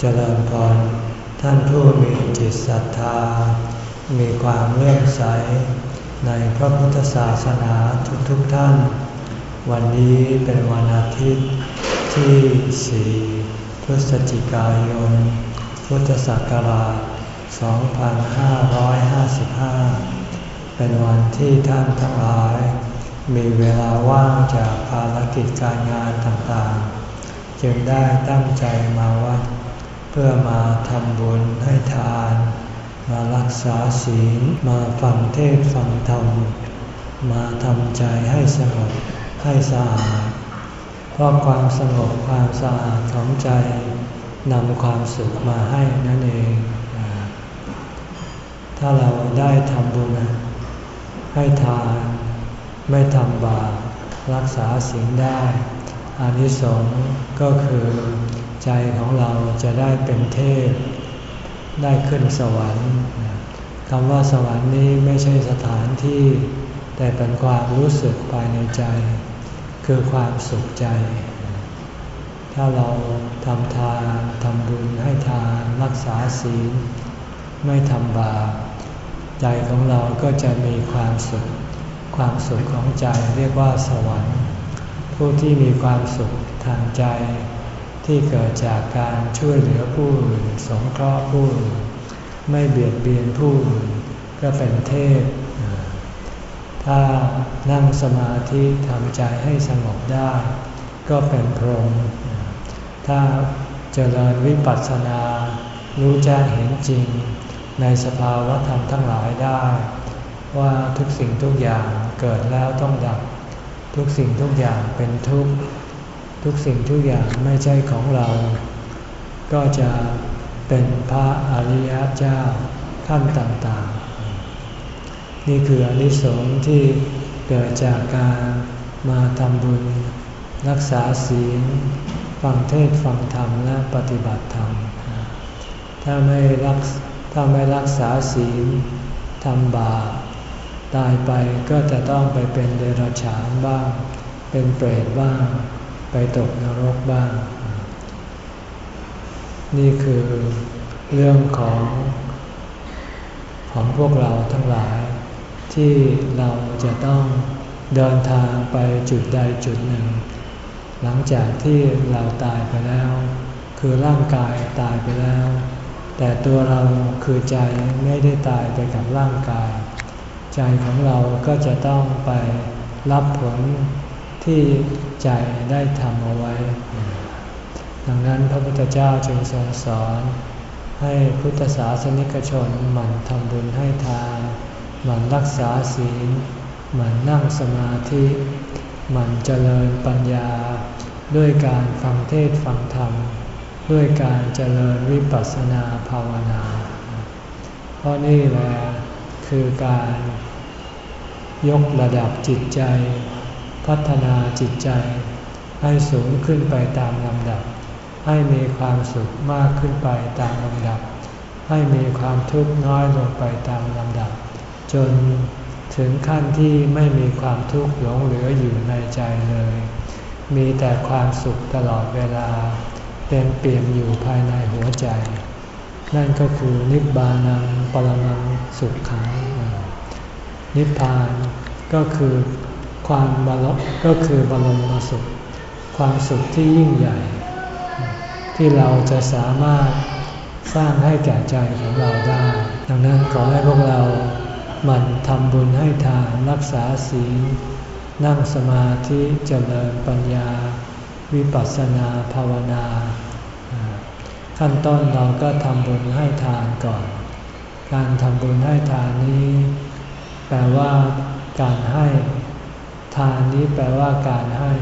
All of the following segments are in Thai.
เจริญพร ท่านผู้มีจิตศรัทธา มีความเลื่อมใส ในพระพุทธศาสนาทุกๆทท่าน วันนี้เป็นวันอาทิตย์ที่สี่พฤศจิกายน พุทธศักราช 2555 เป็นวันที่ท่านทั้งหลาย มีเวลาว่างจากภารกิจการงานต่างๆ จึงได้ตั้งใจมาวัด พื่อมาทำบุญให้ทาน มารักษาศีล มาฟังเทศฟังธรรม มาทำใจให้สงบให้สะอาด เพราะความสงบความสะอาดของใจนำความสุขมาให้นั่นเอง ถ้าเราได้ทำบุญให้ทาน ไม่ทำบาปรักษาศีลได้อานิสงส์ก็คือ ใจของเราจะได้เป็นเทพ ได้ขึ้นสวรรค์คำว่าสวรรค์นี้ไม่ใช่สถานที่ แต่เป็นความรู้สึกภายในใจ คือความสุขใจ ถ้าเราทำทานทำบุญให้ทานรักษาศีล ไม่ทำบาปใจของเราก็จะมีความสุข ความสุขของใจเรียกว่าสวรรค์ ผู้ที่มีความสุขทางใจ ที่เกิดจากการช่วยเหลือผู้อื่นสงเคราะห์ผู้อื่นไม่เบียดเบียนผู้อื่นก็เป็นเทพ ถ้านั่งสมาธิทำใจให้สงบได้ ก็เป็นพรหมถ้าเจริญวิปัสสนา รู้แจ้งเห็นจริง ในสภาวะธรรมทั้งหลายได้ ว่าทุกสิ่งทุกอย่างเกิดแล้วต้องดับ ทุกสิ่งทุกอย่างเป็นทุกข์ ทุกสิ่งทุกอย่างไม่ใช่ของเรา ก็จะเป็นพระอริยเจ้าขั้นต่างๆ นี่คืออนิสงส์ที่เกิดจากการมาทำบุญ รักษาศีลฟังเทศฟังธรรมและปฏิบัติธรรม ถ้าไม่รักถ้าไม่รักษาศีลทำบาปตายไปก็จะต้องไปเป็นเดรัจฉานบ้าง เป็นเปรตบ้าง ไปตกนรกบ้าง นี่คือเรื่องของของพวกเราทั้งหลาย ที่เราจะต้องเดินทางไปจุดใดจุดหนึ่ง หลังจากที่เราตายไปแล้ว คือร่างกายตายไปแล้ว แต่ตัวเราคือใจไม่ได้ตายไปกับร่างกาย ใจของเราก็จะต้องไปรับผลที่ ใจได้ทำเอาไว้ ดังนั้นพระพุทธเจ้าจึงทรงสอน ให้พุทธศาสนิกชนหมั่นทำบุญให้ทานหมั่นรักษาศีลหมั่นนั่งสมาธิหมั่นเจริญปัญญา ด้วยการฟังเทศฟังธรรม ด้วยการเจริญวิปัสสนาภาวนาเพราะนี่แหละคือการยกระดับจิตใจ พัฒนาจิตใจ ให้สูงขึ้นไปตามลำดับ ให้มีความสุขมากขึ้นไปตามลำดับ ให้มีความทุกข์น้อยลงไปตามลำดับ จนถึงขั้นที่ไม่มีความทุกข์หลงเหลืออยู่ในใจเลย มีแต่ความสุขตลอดเวลาเต็มเปี่ยมอยู่ภายในหัวใจ นั่นก็คือนิบานังปรมังสุขขังนิพพานก็คือ ความบาลก็คือบรมสุข ความสุขที่ยิ่งใหญ่ ที่เราจะสามารถสร้างให้แก่ใจของเราได้ ดังนั้นขอให้พวกเราหมั่นทำบุญให้ทานรักษาศีล นั่งสมาธิเจริญปัญญา วิปัสสนาภาวนา ขั้นต้นเราก็ทำบุญให้ทานก่อน การทำบุญให้ทานนี้ แปลว่าการให้ ทานนี้แปลว่าการให้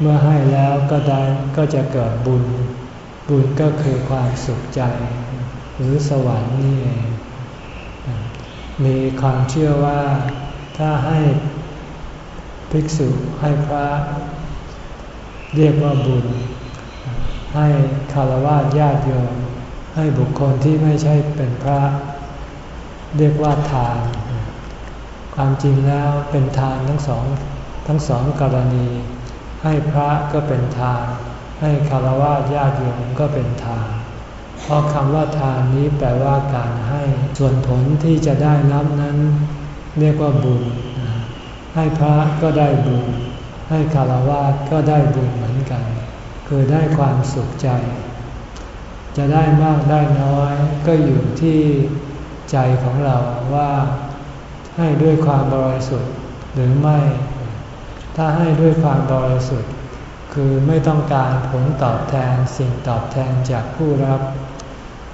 เมื่อให้แล้วก็ได้ก็จะเกิดบุญ บุญก็คือความสุขใจ หรือสวรรค์นี่เองมีความเชื่อว่าถ้าให้ภิกษุให้พระเรียกว่าบุญ ให้คารวะญาติโยมให้บุคคลที่ไม่ใช่เป็นพระ เรียกว่าทาน ความจริงแล้วเป็นทานทั้งสองทั้งสองกรณี ให้พระก็เป็นทาน ให้คารวะญาติโยมก็เป็นทาน เพราะคำว่าทานนี้แปลว่าการให้ส่วนผลที่จะได้รับนั้น เรียกว่าบุญ ให้พระก็ได้บุญ ให้คารวะก็ได้บุญเหมือนกัน คือได้ความสุขใจ จะได้มากได้น้อยก็อยู่ที่ใจของเราว่า ให้ด้วยความบริสุทธิ์หรือไม่ ถ้าให้ด้วยความบริสุทธิ์ คือไม่ต้องการผลตอบแทนสิ่งตอบแทนจากผู้รับ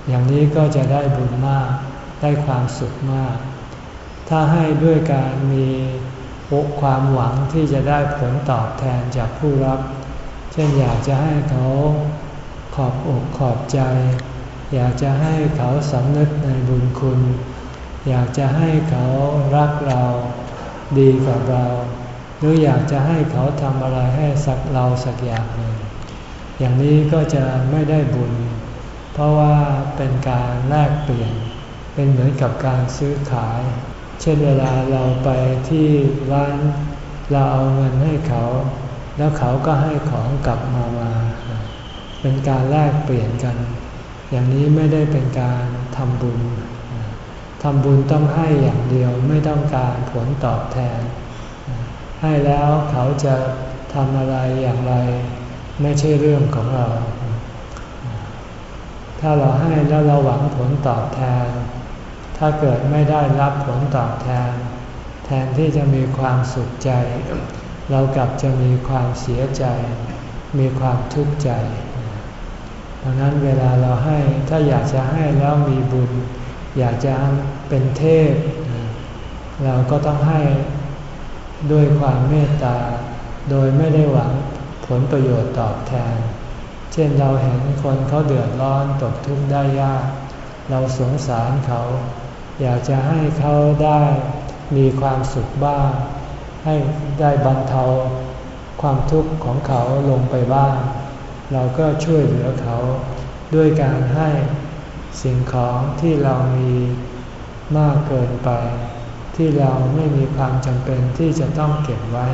อย่างนี้ก็จะได้บุญมาก ได้ความสุขมาก ถ้าให้ด้วยการมีความหวังที่จะได้ผลตอบแทนจากผู้รับ เช่นอยากจะให้เขาขอบอกขอบใจ อยากจะให้เขาสำนึกในบุญคุณ อยากจะให้เขารักเราดีกับเรา หรืออยากจะให้เขาทำอะไรให้สักเราสักอย่างหนึ่งอย่างนี้ก็จะไม่ได้บุญ เพราะว่าเป็นการแลกเปลี่ยน เป็นเหมือนกับการซื้อขาย เช่นเวลาเราไปที่ร้านเราเอาเงินให้เขา แล้วเขาก็ให้ของกลับมามา เป็นการแลกเปลี่ยนกัน อย่างนี้ไม่ได้เป็นการทำบุญ ทำบุญต้องให้อย่างเดียวไม่ต้องการผลตอบแทน ให้แล้วเขาจะทำอะไรอย่างไร ไม่ใช่เรื่องของเรา ถ้าเราให้แล้วเราหวังผลตอบแทน ถ้าเกิดไม่ได้รับผลตอบแทน แทนที่จะมีความสุขใจ เรากลับจะมีความเสียใจ มีความทุกข์ใจดังนั้นเวลาเราให้ถ้าอยากจะให้แล้วมีบุญ อยากจะ เป็นเทพ เราก็ต้องให้ด้วยความเมตตา โดยไม่ได้หวังผลประโยชน์ตอบแทน เช่นเราเห็นคนเขาเดือดร้อนตกทุกข์ได้ยาก เราสงสารเขา อยากจะให้เขาได้มีความสุขบ้าง ให้ได้บรรเทาความทุกข์ของเขาลงไปบ้าง เราก็ช่วยเหลือเขาด้วยการให้สิ่งของที่เรามี มากเกินไป ที่เราไม่มีความจำเป็นที่จะต้องเก็บไว้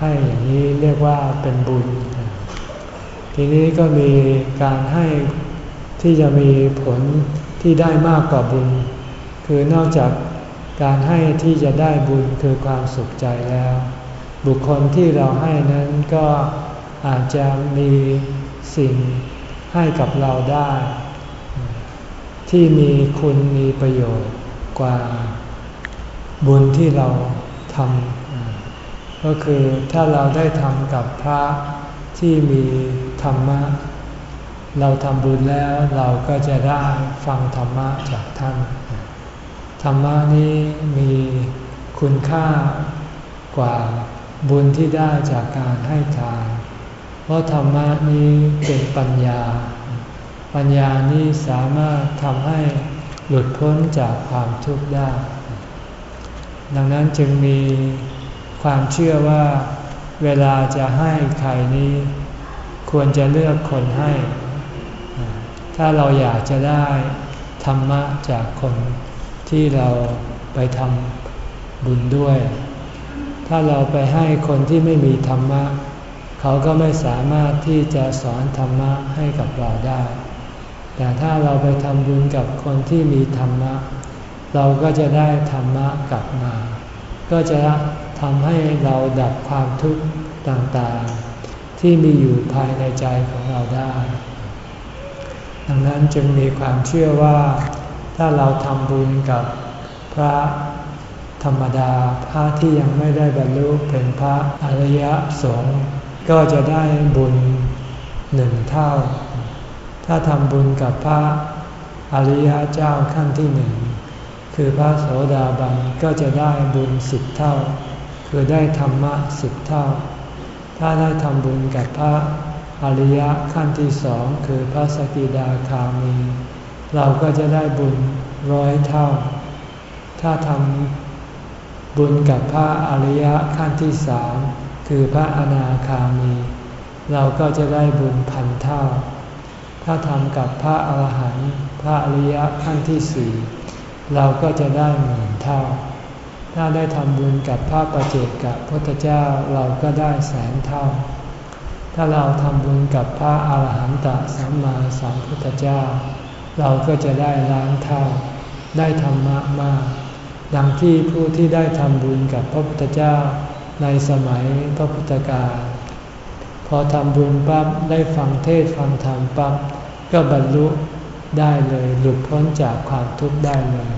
ให้อย่างนี้เรียกว่าเป็นบุญ ทีนี้ก็มีการให้ที่จะมีผลที่ได้มากกว่าบุญ คือนอกจากการให้ที่จะได้บุญคือความสุขใจแล้ว บุคคลที่เราให้นั้นก็อาจจะมีสิ่งให้กับเราได้ ที่มีคุณมีประโยชน์กว่าบุญที่เราทำก็คือถ้าเราได้ทำกับพระที่มีธรรมะ เราทำบุญแล้วเราก็จะได้ฟังธรรมะจากท่าน ธรรมะนี้มีคุณค่ากว่าบุญที่ได้จากการให้ทาน เพราะธรรมะนี้เป็นปัญญา ปัญญานี้สามารถทำให้หลุดพ้นจากความทุกข์ได้ ดังนั้นจึงมีความเชื่อว่าเวลาจะให้ใครนี้ ควรจะเลือกคนให้ ถ้าเราอยากจะได้ธรรมะจากคนที่เราไปทำบุญด้วย ถ้าเราไปให้คนที่ไม่มีธรรมะ เขาก็ไม่สามารถที่จะสอนธรรมะให้กับเราได้ แต่ถ้าเราไปทำบุญกับคนที่มีธรรมะ เราก็จะได้ธรรมะกลับมา ก็จะทำให้เราดับความทุกข์ต่างๆ ที่มีอยู่ภายในใจของเราได้ ดังนั้นจึงมีความเชื่อว่า ถ้าเราทำบุญกับพระธรรมดาพระที่ยังไม่ได้บรรลุเป็นพระอริยสงฆ์ก็จะได้บุญหนึ่งเท่า ถ้าทำบุญกับพระอริยเจ้าขั้นที่หนึ่งคือพระโสดาบันก็จะได้บุญสิบเท่า คือได้ธรรมะสิบเท่า ถ้าได้ทำบุญกับพระอริยะขั้นที่สองคือพระสกิดาคามี เราก็จะได้บุญร้อยเท่า ถ้าทำบุญกับพระอริยะขั้นที่สามคือพระอนาคามี เราก็จะได้บุญพันเท่า ถ้าทำกับพระอาหารหันต์พระอริยะขั้นที่สี่เราก็จะได้หมื่นเท่า ถ้าได้ทำบุญกับพระประเจกกับพุทธเจ้าเราก็ได้แสนเท่า ถ้าเราทำบุญกับพระอาหารหันตสัมมาสัมพุทธเจ้า เราก็จะได้ล้านเท่า ได้ธรรมะมาก ดังที่ผู้ที่ได้ทำบุญกับพระพุทธเจ้าในสมัยพระพุทธกาล อทำบุญปั๊บได้ฟังเทศฟังธรรมปั๊บก็บรรลุได้เลยหลุดพ้นจากความทุกข์ได้เลย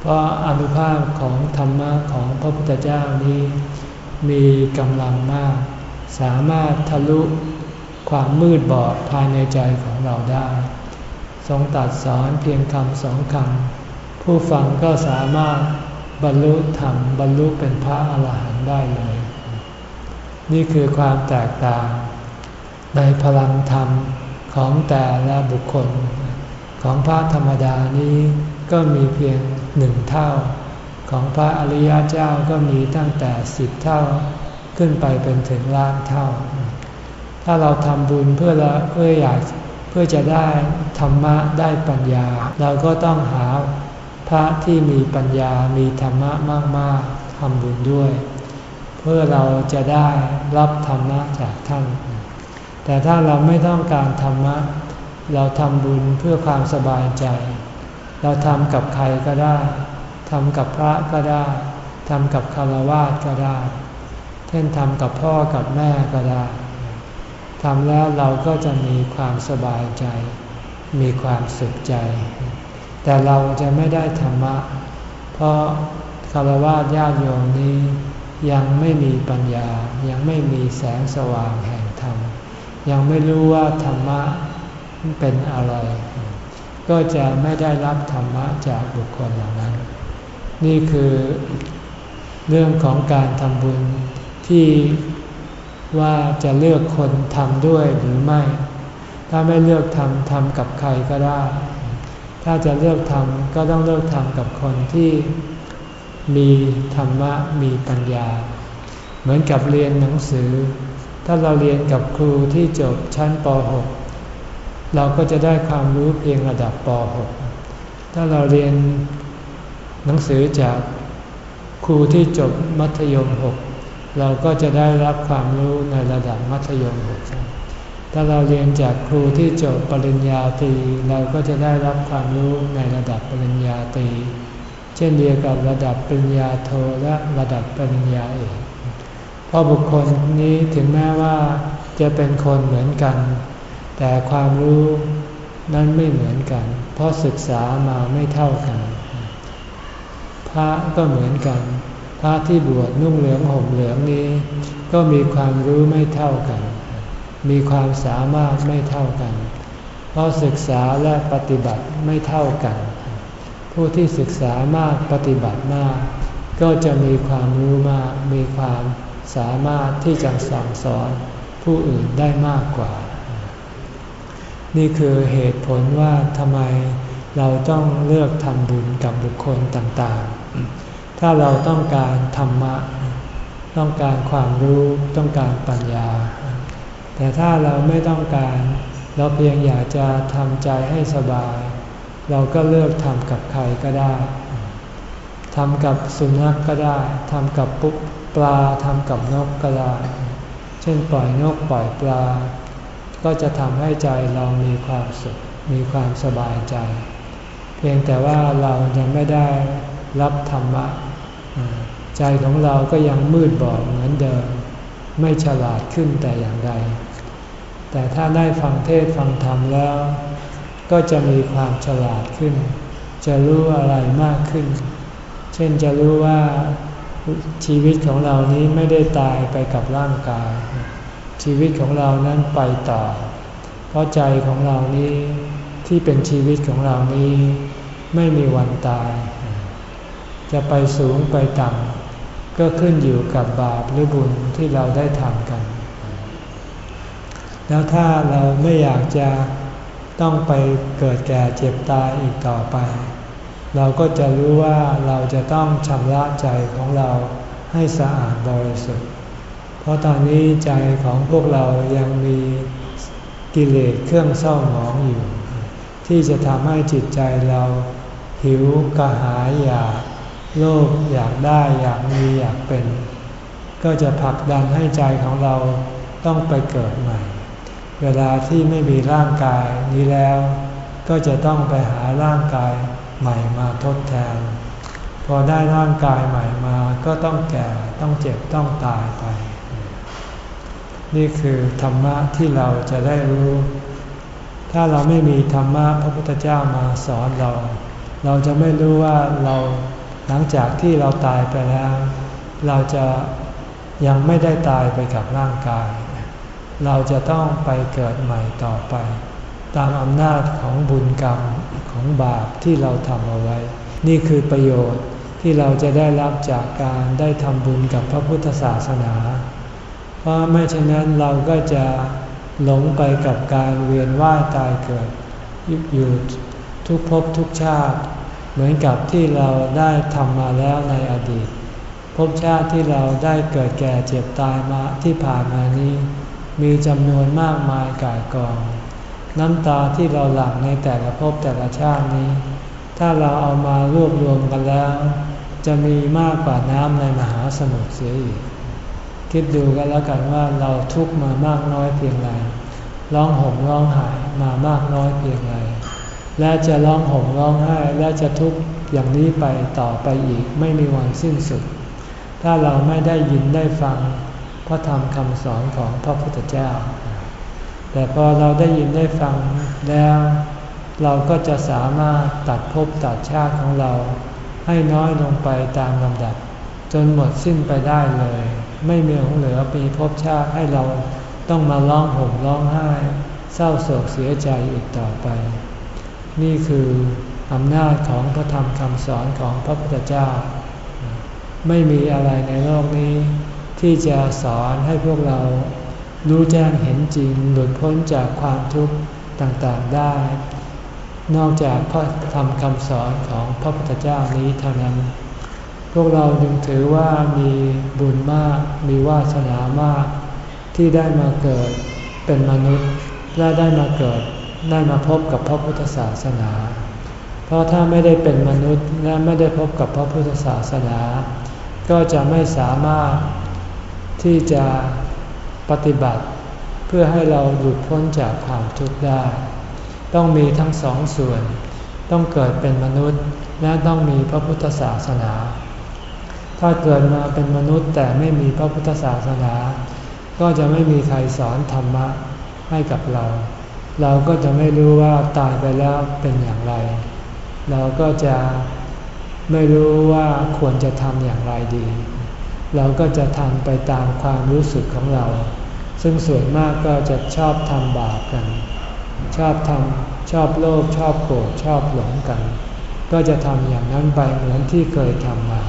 เพราะอนุภาพของธรรมะของพระพุทธเจ้านี้ มีกำลังมาก สามารถทะลุความมืดบอดภายในใจของเราได้ ทรงตัดสอนเพียงคำสองคำผู้ฟังก็สามารถบรรลุธรรมบรรลุเป็นพระอาหารหันต์ได้เลย นี่คือความแตกต่าง ในพลังธรรมของแต่ละบุคคล ของพระธรรมดานี้ก็มีเพียงหนึ่งเท่า ของพระอริยเจ้าก็มีตั้งแต่สิบเท่าขึ้นไปเป็นถึงล้านเท่า ถ้าเราทำบุญเพื่อละเพื่ออยากเพื่อจะได้ธรรมะได้ปัญญา เราก็ต้องหาพระที่มีปัญญามีธรรมะมากๆทำบุญด้วย เพื่อเราจะได้รับธรรมะจากท่าน แต่ถ้าเราไม่ต้องการธรรมะ เราทำบุญเพื่อความสบายใจ เราทำกับใครก็ได้ทำกับพระก็ได้ทำกับคารวะก็ได้ เช่นทำกับพ่อกับแม่ก็ได้ทำแล้วเราก็จะมีความสบายใจ มีความสุขใจ แต่เราจะไม่ได้ธรรมะ เพราะคารวะญาติโยมนี้ ยังไม่มีปัญญา ยังไม่มีแสงสว่างแห่งธรรม ยังไม่รู้ว่าธรรมะเป็นอะไร ก็จะไม่ได้รับธรรมะจากบุคคลเหล่านั้น นี่คือเรื่องของการทำบุญที่ว่าจะเลือกคนทำด้วยหรือไม่ ถ้าไม่เลือกทำทำกับใครก็ได้ ถ้าจะเลือกทำก็ต้องเลือกทำกับคนที่ มีธรรมะมีปัญญา เหมือนกับเรียนหนังสือ ถ้าเราเรียนกับครูที่จบชั้นป .6 เราก็จะได้ความรู้เพียงระดับป .6 ถ้าเราเรียนหนังสือจากครูที่จบมัธยม 6 เราก็จะได้รับความรู้ในระดับมัธยม 6 ถ้าเราเรียนจากครูที่จบปริญญาตรีเราก็จะได้รับความรู้ในระดับปริญญาตรี เช่นเดียวกับระดับปริญญาโทและระดับปริญญาเอกเพราะบุคคลนี้ถึงแม้ว่าจะเป็นคนเหมือนกัน แต่ความรู้นั้นไม่เหมือนกัน เพราะศึกษามาไม่เท่ากัน พระก็เหมือนกัน พระที่บวชนุ่งเหลืองห่มเหลืองนี้ ก็มีความรู้ไม่เท่ากัน มีความสามารถไม่เท่ากัน เพราะศึกษาและปฏิบัติไม่เท่ากัน ผู้ที่ศึกษามากปฏิบัติมาก ก็จะมีความรู้มาก มีความสามารถที่จะสั่งสอนผู้อื่นได้มากกว่า นี่คือเหตุผลว่าทำไมเราต้องเลือกทำบุญกับบุคคลต่างๆ ถ้าเราต้องการธรรมะ ต้องการความรู้ต้องการปัญญา แต่ถ้าเราไม่ต้องการ เราเพียงอยากจะทำใจให้สบาย เราก็เลือกทำกับใครก็ได้ทำกับสุนัขกก็ได้ทำกับปุ๊บปลาทำกับนกก็ได้ เช่นปล่อยนกปล่อยปลา ก็จะทำให้ใจเรามีความสุขมีความสบายใจ เพียงแต่ว่าเรายังไม่ได้รับธรรมะ ใจของเราก็ยังมืดบอดเหมือนเดิม ไม่ฉลาดขึ้นแต่อย่างใด แต่ถ้าได้ฟังเทศฟังธรรมแล้ว ก็จะมีความฉลาดขึ้น จะรู้อะไรมากขึ้น เช่นจะรู้ว่าชีวิตของเรานี้ไม่ได้ตายไปกับร่างกาย ชีวิตของเรานั้นไปต่อ เพราะใจของเรานี้ที่เป็นชีวิตของเรานี้ไม่มีวันตาย จะไปสูงไปต่ำก็ขึ้นอยู่กับบาปหรือบุญที่เราได้ทำกัน แล้วถ้าเราไม่อยากจะ ต้องไปเกิดแก่เจ็บตายอีกต่อไป เราก็จะรู้ว่าเราจะต้องชำระใจของเราให้สะอาดบริสุทธิ์ เพราะตอนนี้ใจของพวกเรายังมีกิเลสเครื่องเศร้าหมองอยู่ ที่จะทำให้จิตใจเราหิวกระหายอยากโลภอยากได้อยากมีอยากเป็น ก็จะผลักดันให้ใจของเราต้องไปเกิดใหม่ เวลาที่ไม่มีร่างกายนี้แล้ว ก็จะต้องไปหาร่างกายใหม่มาทดแทน พอได้ร่างกายใหม่มาก็ต้องแก่ต้องเจ็บต้องตายไป นี่คือธรรมะที่เราจะได้รู้ ถ้าเราไม่มีธรรมะพระพุทธเจ้ามาสอนเรา เราจะไม่รู้ว่าเราหลังจากที่เราตายไปแล้ว เราจะยังไม่ได้ตายไปกับร่างกาย เราจะต้องไปเกิดใหม่ต่อไป ตามอำนาจของบุญกรรมของบาปที่เราทำเอาไว้ นี่คือประโยชน์ที่เราจะได้รับจากการได้ทำบุญกับพระพุทธศาสนา เพราะไม่เช่นนั้นเราก็จะหลงไปกับการเวียนว่ายตายเกิดอยู่ทุกภพทุกชาติ เหมือนกับที่เราได้ทำมาแล้วในอดีตภพชาติที่เราได้เกิดแก่เจ็บตายมาที่ผ่านมานี้ มีจำนวนมากมายกายกอง น้ำตาที่เราหลั่งในแต่ละภพแต่ละชาตินี้ ถ้าเราเอามารวบรวมกันแล้ว จะมีมากกว่าน้ำในมหาสมุทรเสียอีก คิดดูกันแล้วกันว่าเราทุกมามากน้อยเพียงไรร้องห่มร้องไห้มามากน้อยเพียงไรและจะร้องห่มร้องไห้และจะทุกข์อย่างนี้ไปต่อไปอีกไม่มีวันสิ้นสุด ถ้าเราไม่ได้ยินได้ฟัง พระธรรมคำสอนของพระพุทธเจ้า แต่พอเราได้ยินได้ฟังแล้ว เราก็จะสามารถตัดภพตัดชาติของเรา ให้น้อยลงไปตามลำดับ จนหมดสิ้นไปได้เลย ไม่มีของเหลือปีภพชาติให้เราต้องมาร้องห่มร้องไห้ เศร้าโศกเสียใจอีกต่อไป นี่คืออำนาจของพระธรรมคำสอนของพระพุทธเจ้า ไม่มีอะไรในโลกนี้ ที่จะสอนให้พวกเรารู้แจ้งเห็นจริงหลุดพ้นจากความทุกข์ต่างๆได้ นอกจากพระธรรมคำสอนของพระพุทธเจ้านี้เท่านั้น พวกเราจึงถือว่ามีบุญมากมีวาสนามาก ที่ได้มาเกิดเป็นมนุษย์และได้มาเกิดได้มาพบกับพระพุทธศาสนา เพราะถ้าไม่ได้เป็นมนุษย์และไม่ได้พบกับพระพุทธศาสนา ก็จะไม่สามารถ ที่จะปฏิบัติเพื่อให้เราหลุดพ้นจากความทุกข์ได้ ต้องมีทั้งสองส่วน ต้องเกิดเป็นมนุษย์และต้องมีพระพุทธศาสนา ถ้าเกิดมาเป็นมนุษย์แต่ไม่มีพระพุทธศาสนา ก็จะไม่มีใครสอนธรรมะให้กับเรา เราก็จะไม่รู้ว่าตายไปแล้วเป็นอย่างไร เราก็จะไม่รู้ว่าควรจะทำอย่างไรดี เราก็จะทำไปตามความรู้สึกของเรา ซึ่งส่วนมากก็จะชอบทำบาปกัน ชอบทำชอบโลภชอบโกรธชอบหลงกัน ก็จะทำอย่างนั้นไปเหมือนที่เคยทำมา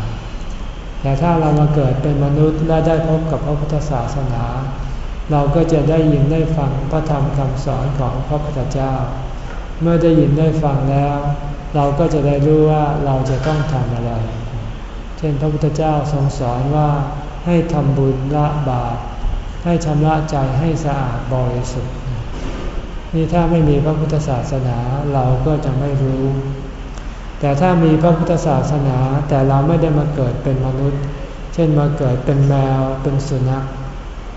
แต่ถ้าเรามาเกิดเป็นมนุษย์และได้พบกับพระพุทธศาสนา เราก็จะได้ยินได้ฟังพระธรรมคำสอนของพระพุทธเจ้า เมื่อได้ยินได้ฟังแล้ว เราก็จะได้รู้ว่าเราจะต้องทำอะไร เช่นพระพุทธเจ้าทรงสอนว่าให้ทำบุญละบาปให้ชำระใจให้สะอาดบริสุทธิ์นี่ถ้าไม่มีพระพุทธศาสนาเราก็จะไม่รู้ แต่ถ้ามีพระพุทธศาสนาแต่เราไม่ได้มาเกิดเป็นมนุษย์ เช่นมาเกิดเป็นแมวเป็นสุนัข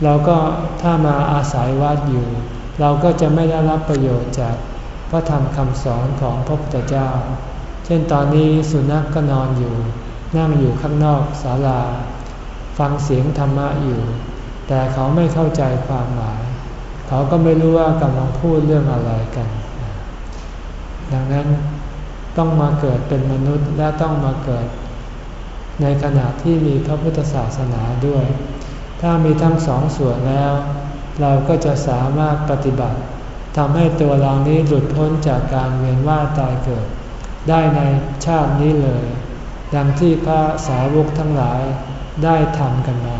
เราก็ถ้ามาอาศัยวัดอยู่ เราก็จะไม่ได้รับประโยชน์จากพระธรรมคำสอนของพระพุทธเจ้า เช่นตอนนี้สุนัขกก็นอนอยู่ นั่งอยู่ข้างนอกศาลา ฟังเสียงธรรมะอยู่ แต่เขาไม่เข้าใจความหมาย เขาก็ไม่รู้ว่ากำลังพูดเรื่องอะไรกัน ดังนั้นต้องมาเกิดเป็นมนุษย์และต้องมาเกิด ในขณะที่มีพระพุทธศาสนาด้วย ถ้ามีทั้งสองส่วนแล้ว เราก็จะสามารถปฏิบัติทำให้ตัวเรานี้หลุดพ้นจากการเวียนว่ายตายเกิด ได้ในชาตินี้เลย ดังที่พระสาวกทั้งหลายได้ทำกันมา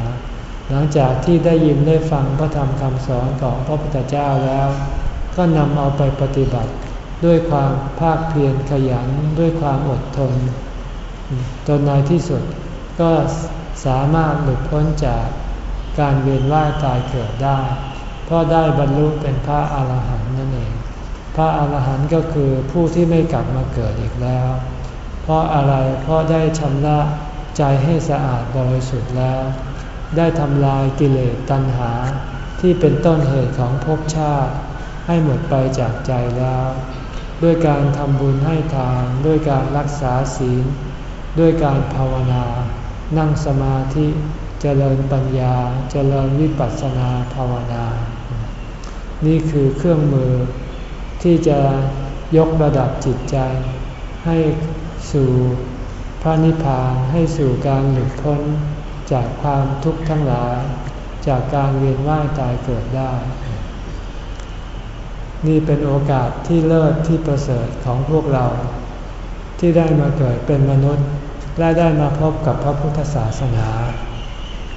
หลังจากที่ได้ยินได้ฟังพระธรรมคำสอนของพระพุทธเจ้าแล้ว ก็นำเอาไปปฏิบัติด้วยความภาคเพียรขยันด้วยความอดทน จนในที่สุดก็สามารถหลุดพ้นจากการเวียนว่ายตายเกิดได้ เพราะได้บรรลุเป็นพระอาหารหันต์นั่นเอง พระอาหารหันต์ก็คือผู้ที่ไม่กลับมาเกิดอีกแล้ว เพราะอะไร เพราะได้ชำระใจให้สะอาดบริสุทธิ์แล้ว ได้ทำลายกิเลสตัณหา ที่เป็นต้นเหตุของภพชาติ ให้หมดไปจากใจแล้ว ด้วยการทำบุญให้ทาน ด้วยการรักษาศีล ด้วยการภาวนา นั่งสมาธิ เจริญปัญญา เจริญวิปัสสนาภาวนา นี่คือเครื่องมือที่จะยกระดับจิตใจให้ สู่พระนิพพานให้สู่การหลุดพ้นจากความทุกข์ทั้งหลาย จากการเวียนว่ายตายเกิดได้ นี่เป็นโอกาสที่เลิศที่ประเสริฐของพวกเรา ที่ได้มาเกิดเป็นมนุษย์ และได้มาพบกับพระพุทธศาสนา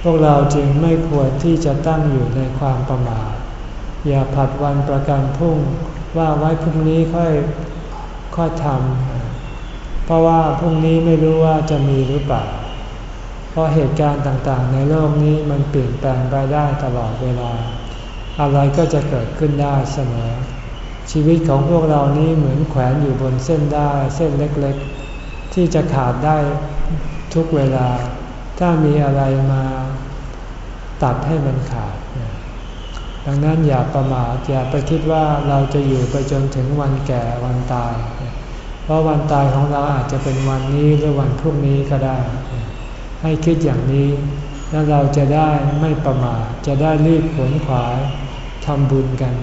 พวกเราจึงไม่ควรที่จะตั้งอยู่ในความประมาทอย่าผัดวันประกันพรุ่งว่าไว้พรุ่งนี้ค่อยค่อยทำ ราะว่าพรุ่งนี้ไม่รู้ว่าจะมีหรือเปล่า เพราะเหตุการณ์ต่างๆ ในโลกนี้มันเปลี่ยนแปลงไปได้ตลอดเวลา อะไรก็จะเกิดขึ้นได้เสมอ ชีวิตของพวกเรานี้เหมือนแขวนอยู่บนเส้นได้เส้นเล็กๆ ที่จะขาดได้ทุกเวลา ถ้ามีอะไรมาตัดให้มันขาด ดังนั้นอย่าประมาทอย่าไปคิดว่าเราจะอยู่ไปจนถึงวันแก่วันตาย เพราะวันตายของเราอาจจะเป็นวันนี้หรือวันพรุ่งนี้ก็ได้ ให้คิดอย่างนี้ แล้วเราจะได้ไม่ประมาทจะได้รีบขวนขวายทำบุญกัน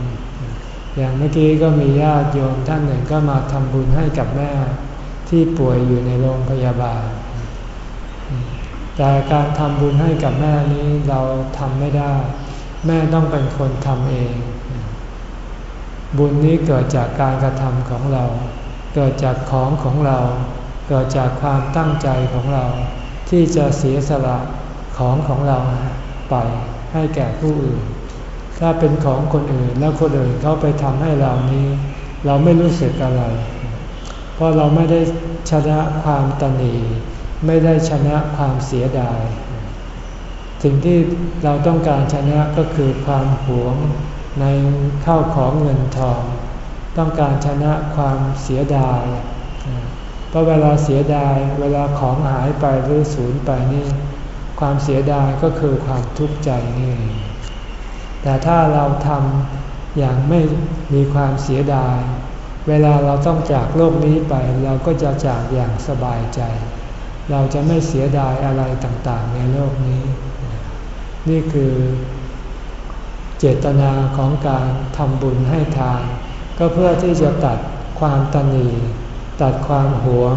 อย่างเมื่อกี้ก็มีญาติโยมท่านหนึ่งก็มาทำบุญให้กับแม่ที่ป่วยอยู่ในโรงพยาบาล แต่การทำบุญให้กับแม่นี้เราทำไม่ได้ แม่ต้องเป็นคนทำเอง บุญนี้เกิดจากการกระทำของเรา เกิดจากของของเรา เกิดจากความตั้งใจของเรา ที่จะเสียสละของของเราไปให้แก่ผู้อื่น ถ้าเป็นของคนอื่นแล้วคนอื่นเขาไปทำให้เรานี้ เราไม่รู้สึกอะไร เพราะเราไม่ได้ชนะความตนีไม่ได้ชนะความเสียดาย สิ่งที่เราต้องการชนะก็คือความหวงในข้าวของเงินทอง ต้องการชนะความเสียดาย เพราะเวลาเสียดายเวลาของหายไปหรือสูญไปนี่ความเสียดายก็คือความทุกข์ใจนี่ แต่ถ้าเราทำอย่างไม่มีความเสียดาย เวลาเราต้องจากโลกนี้ไป เราก็จะจากอย่างสบายใจ เราจะไม่เสียดายอะไรต่างๆ ในโลกนี้ นี่คือเจตนาของการทำบุญให้ทาน ก็เพื่อที่จะตัดความตนีตัดความหวง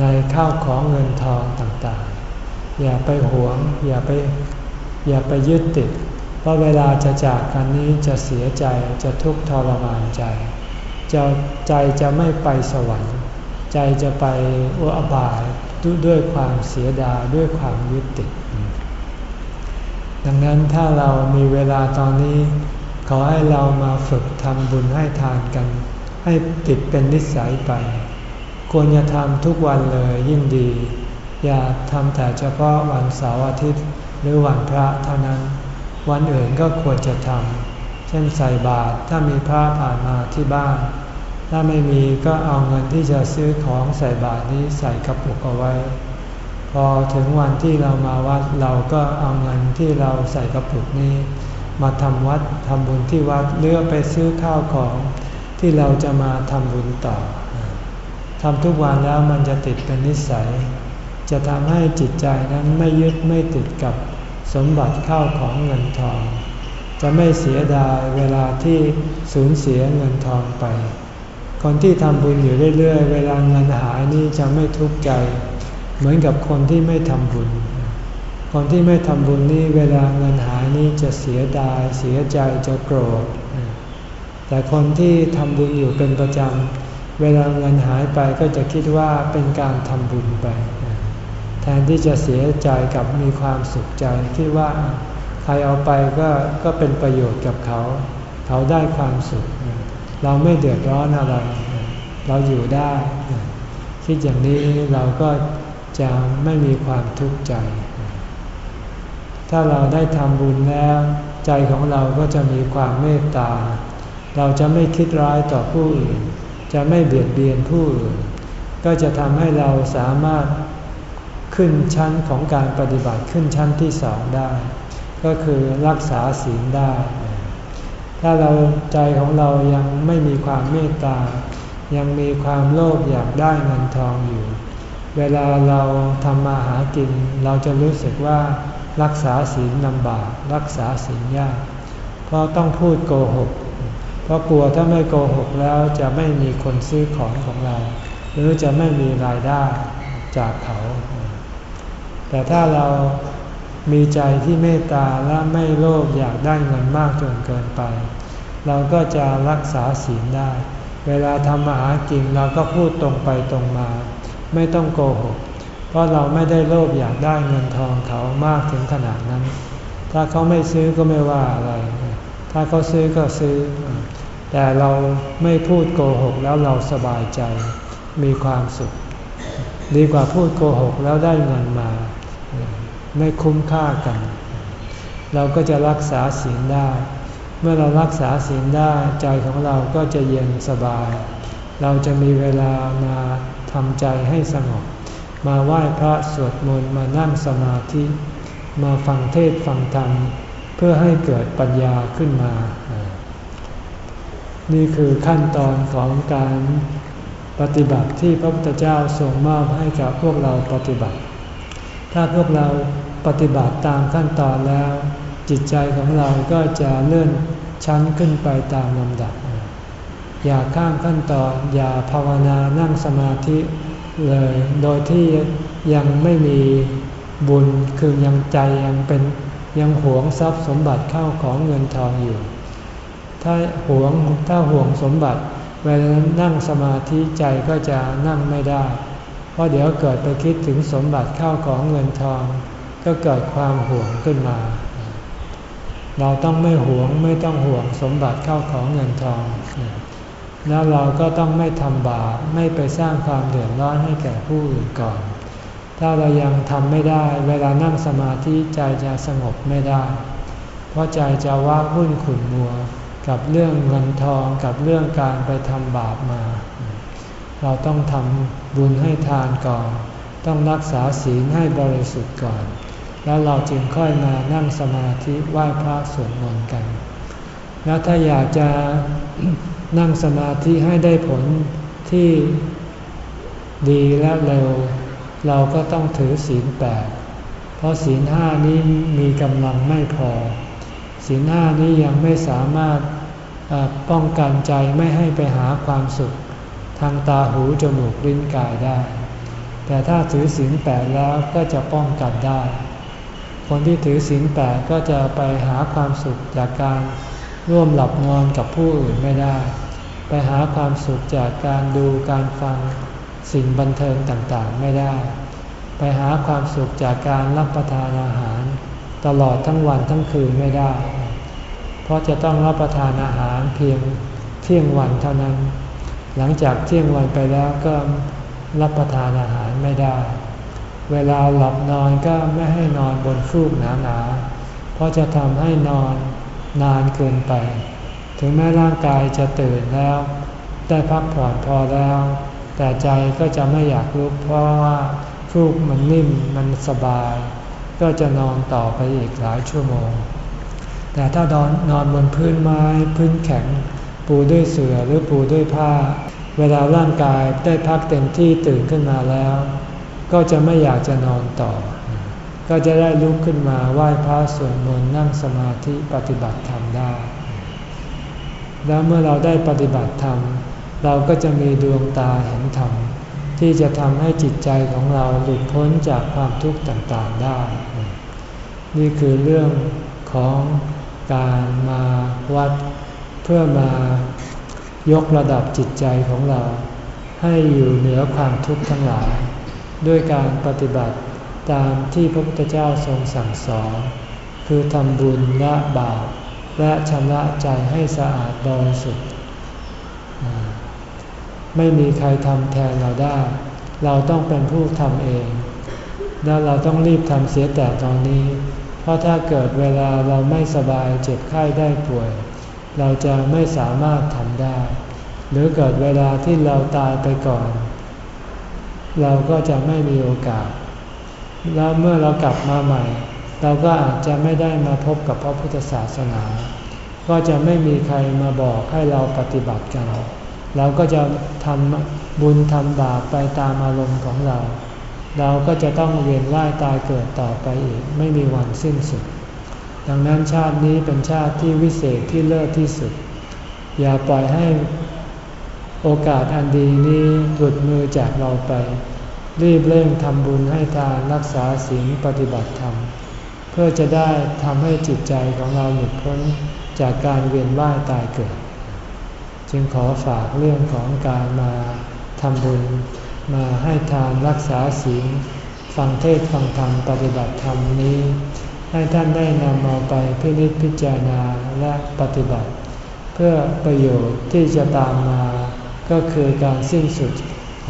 ในข้าวของเงินทองต่างๆ อย่าไปหวง อย่าไปอย่าไปยึดติด เพราะเวลาจะจากกันนี้จะเสียใจจะทุกข์ทรมานใจจะใจจะไม่ไปสวรรค์ ใจจะไปอบายด้วยความเสียดายด้วยความยึดติด ดังนั้นถ้าเรามีเวลาตอนนี้ ขอให้เรามาฝึกทำบุญให้ทานกัน ให้ติดเป็นนิสัยไป ควรจะทำทุกวันเลยยิ่งดี อย่าทำแต่เฉพาะวันเสาร์อาทิตย์ หรือวันพระเท่านั้น วันอื่นก็ควรจะทำเช่นใส่บาตรถ้ามีพระผ่านมาที่บ้าน ถ้าไม่มีก็เอาเงินที่จะซื้อของใส่บาตรนี้ใส่กระปุกเอาไว้ พอถึงวันที่เรามาวัดเราก็เอาเงินที่เราใส่กระปุกนี้ มาทำวัดทำบุญที่วัดเลือกไปซื้อข้าวของที่เราจะมาทำบุญต่อทำทุกวันแล้วมันจะติดเป็นนิสัย จะทำให้จิตใจนั้นไม่ยึดไม่ติดกับสมบัติข้าวของเงินทอง จะไม่เสียดายเวลาที่สูญเสียเงินทองไป คนที่ทำบุญอยู่เรื่อยๆ เวลาเงินหายนี่จะไม่ทุกข์ใจ เหมือนกับคนที่ไม่ทำบุญ คนที่ไม่ทำบุญนี่เวลาเงินหายนี่จะเสียดายเสียใจจะโกรธ แต่คนที่ทำบุญอยู่เป็นประจำ เวลาเงินหายไปก็จะคิดว่าเป็นการทำบุญไป แทนที่จะเสียใจกับมีความสุขใจคิดว่าใครเอาไปก็ก็เป็นประโยชน์กับเขา เขาได้ความสุข เราไม่เดือดร้อนอะไร เราอยู่ได้ คิดอย่างนี้เราก็จะไม่มีความทุกข์ใจ ถ้าเราได้ทำบุญแล้ว ใจของเราก็จะมีความเมตตา เราจะไม่คิดร้ายต่อผู้อื่น จะไม่เบียดเบียนผู้อื่น ก็จะทำให้เราสามารถขึ้นชั้นของการปฏิบัติขึ้นชั้นที่สองได้ ก็คือรักษาศีลได้ ถ้าเราใจของเรายังไม่มีความเมตตา ยังมีความโลภอยากได้เงินทองอยู่ เวลาเราทำมาหากิน เราจะรู้สึกว่า รักษาศีลลำบาก รักษาศีลยาก เพราะต้องพูดโกหก เพราะกลัวถ้าไม่โกหกแล้วจะไม่มีคนซื้อของของเรา หรือจะไม่มีรายได้จากเขา แต่ถ้าเรามีใจที่เมตตาและไม่โลภอยากได้เงินมากจนเกินไป เราก็จะรักษาศีลได้ เวลาทำมาหากินเราก็พูดตรงไปตรงมา ไม่ต้องโกหก เพราะเราไม่ได้โลภอยากได้เงินทองเขามากถึงขนาดนั้น ถ้าเขาไม่ซื้อก็ไม่ว่าอะไร ถ้าเขาซื้อก็ซื้อ แต่เราไม่พูดโกหกแล้วเราสบายใจ มีความสุข ดีกว่าพูดโกหกแล้วได้เงินมา ไม่คุ้มค่ากัน เราก็จะรักษาศีลได้ เมื่อเรารักษาศีลได้ใจของเราก็จะเย็นสบาย เราจะมีเวลามาทำใจให้สงบ มาไหว้พระสวดมนต์มานั่งสมาธิ มาฟังเทศฟังธรรม เพื่อให้เกิดปัญญาขึ้นมา นี่คือขั้นตอนของการปฏิบัติที่พระพุทธเจ้าทรงมอบให้กับพวกเราปฏิบัติ ถ้าพวกเราปฏิบัติตามขั้นตอนแล้ว จิตใจของเราก็จะเลื่อนชั้นขึ้นไปตามลำดับ อย่าข้ามขั้นตอน อย่าภาวนานั่งสมาธิ เลย โดยที่ยังไม่มีบุญคือยังใจยังเป็นยังหวงทรัพย์สมบัติเข้าของเงินทองอยู่ ถ้าหวงถ้าหวงสมบัติเวลานั่งสมาธิใจก็จะนั่งไม่ได้ เพราะเดี๋ยวเกิดไปคิดถึงสมบัติเข้าของเงินทอง ก็เกิดความหวงขึ้นมา เราต้องไม่หวงไม่ต้องห่วงสมบัติเข้าของเงินทอง แล้วเราก็ต้องไม่ทำบาปไม่ไปสร้างความเดือดร้อนให้แก่ผู้อื่นก่อน ถ้าเรายังทำไม่ได้ เวลานั่งสมาธิใจจะสงบไม่ได้ เพราะใจจะว่าวุ่นขุ่นมัว กับเรื่องเงินทองกับเรื่องการไปทำบาปมา เราต้องทำบุญให้ทานก่อน ต้องรักษาศีลให้บริสุทธิ์ก่อน แล้วเราจึงค่อยมานั่งสมาธิไหว้พระสวดมนต์กัน แล้วถ้าอยากจะนั่งสมาธิให้ได้ผลที่ดีและเร็ว เราก็ต้องถือศีลแปดเพราะศีลห้านี้มีกำลังไม่พอ ศีลห้านี้ยังไม่สามารถป้องกันใจไม่ให้ไปหาความสุข ทางตาหูจมูกลิ้นกายได้ แต่ถ้าถือศีลแปดแล้วก็จะป้องกันได้ คนที่ถือศีลแปดก็จะไปหาความสุขจากการ ร่วมหลับนอนกับผู้อื่นไม่ได้ ไปหาความสุขจากการดูการฟังสิ่งบันเทิงต่างๆไม่ได้ ไปหาความสุขจากการรับประทานอาหาร ตลอดทั้งวันทั้งคืนไม่ได้ เพราะจะต้องรับประทานอาหารเพียงเที่ยงวันเท่านั้น หลังจากเที่ยงวันไปแล้วก็รับประทานอาหารไม่ได้ เวลาหลับนอนก็ไม่ให้นอนบนฟูกหนาๆ เพราะจะทำให้นอน นานเกินไป ถึงแม้ร่างกายจะตื่นแล้ว ได้พักผ่อนพอแล้ว แต่ใจก็จะไม่อยากลุกเพราะว่าฟูกมันนิ่มมันสบาย ก็จะนอนต่อไปอีกหลายชั่วโมง แต่ถ้านอนนอนบนพื้นไม้พื้นแข็ง ปูด้วยเสื่อหรือปูด้วยผ้า เวลาร่างกายได้พักเต็มที่ตื่นขึ้นมาแล้ว ก็จะไม่อยากจะนอนต่อ ก็จะได้ลุกขึ้นมาไหว้พระสวดมนต์นั่งสมาธิปฏิบัติธรรมได้ แล้วเมื่อเราได้ปฏิบัติธรรม เราก็จะมีดวงตาเห็นธรรม ที่จะทำให้จิตใจของเราหลุดพ้นจากความทุกข์ต่างๆได้ นี่คือเรื่องของการมาวัด เพื่อมายกระดับจิตใจของเรา ให้อยู่เหนือความทุกข์ทั้งหลาย ด้วยการปฏิบัติ ตามที่พระพุทธเจ้าทรงสั่งสอน คือทำบุญละบาปและชำระใจให้สะอาดบริสุทธิ์ไม่มีใครทำแทนเราได้ เราต้องเป็นผู้ทำเอง แล้วเราต้องรีบทำเสียแต่ตอนนี้ เพราะถ้าเกิดเวลาเราไม่สบายเจ็บไข้ได้ป่วย เราจะไม่สามารถทำได้ หรือเกิดเวลาที่เราตายไปก่อน เราก็จะไม่มีโอกาส แล้วเมื่อเรากลับมาใหม่ เราก็อาจจะไม่ได้มาพบกับพระพุทธศาสนา ก็จะไม่มีใครมาบอกให้เราปฏิบัติกัน เราก็จะทำบุญทำบาปไปตามอารมณ์ของเรา เราก็จะต้องเวียนว่ายตายเกิดต่อไปอีก ไม่มีวันสิ้นสุด ดังนั้นชาตินี้เป็นชาติที่วิเศษที่เลิศที่สุด อย่าปล่อยให้โอกาสอันดีนี้หลุดมือจากเราไป รีบเร่งทำบุญให้ทานรักษาศีลปฏิบัติธรรม เพื่อจะได้ทำให้จิตใจของเราหลุดพ้นจากการเวียนว่ายตายเกิด จึงขอฝากเรื่องของการมาทำบุญ มาให้ทานรักษาศีลฟังเทศฟังธรรมปฏิบัติธรรมนี้ ให้ท่านได้นำเอาไปพินิจพิจารณาและปฏิบัติ เพื่อประโยชน์ที่จะตามมาก็คือการสิ้นสุด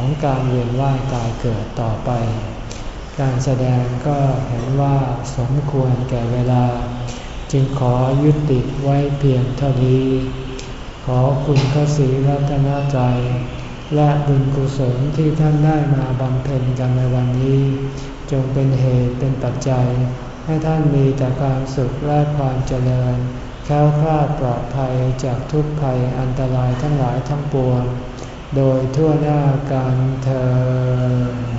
ของการเวียนว่ายตายเกิดต่อไป การแสดงก็เห็นว่าสมควรแก่เวลา จึงขอยุติไว้เพียงเท่านี้ ขอคุณพระศรีรัตนใจ และบุญกุศลที่ท่านได้มาบำเพ็ญกันในวันนี้ จงเป็นเหตุเป็นปัจจัย ให้ท่านมีแต่ความสุขและความเจริญแค้วคลาดปลอดภัยจากทุกภัยอันตรายทั้งหลายทั้งปวง โดยทั่วหน้ากันเธอ